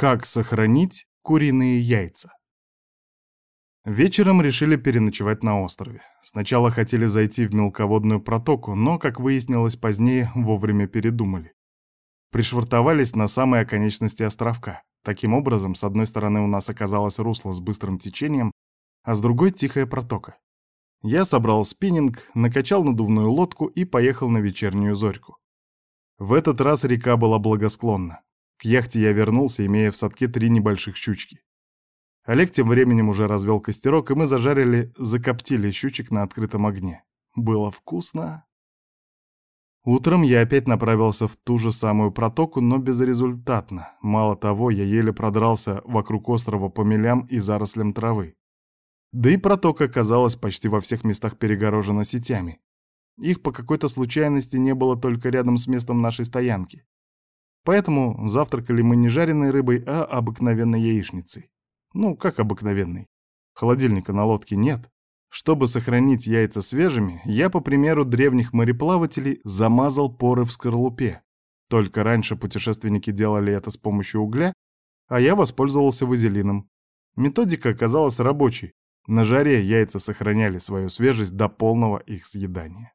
Как сохранить куриные яйца? Вечером решили переночевать на острове. Сначала хотели зайти в мелководную протоку, но, как выяснилось позднее, вовремя передумали. Пришвартовались на самой оконечности островка. Таким образом, с одной стороны у нас оказалось русло с быстрым течением, а с другой — тихая протока. Я собрал спиннинг, накачал надувную лодку и поехал на вечернюю зорьку. В этот раз река была благосклонна. К яхте я вернулся, имея в садке три небольших щучки. Олег тем временем уже развел костерок, и мы зажарили, закоптили щучек на открытом огне. Было вкусно. Утром я опять направился в ту же самую протоку, но безрезультатно. Мало того, я еле продрался вокруг острова по мелям и зарослям травы. Да и протока оказалась почти во всех местах перегорожена сетями. Их по какой-то случайности не было только рядом с местом нашей стоянки. Поэтому завтракали мы не жареной рыбой, а обыкновенной яичницей. Ну, как обыкновенной. Холодильника на лодке нет. Чтобы сохранить яйца свежими, я, по примеру древних мореплавателей, замазал поры в скорлупе. Только раньше путешественники делали это с помощью угля, а я воспользовался вазелином. Методика оказалась рабочей. На жаре яйца сохраняли свою свежесть до полного их съедания.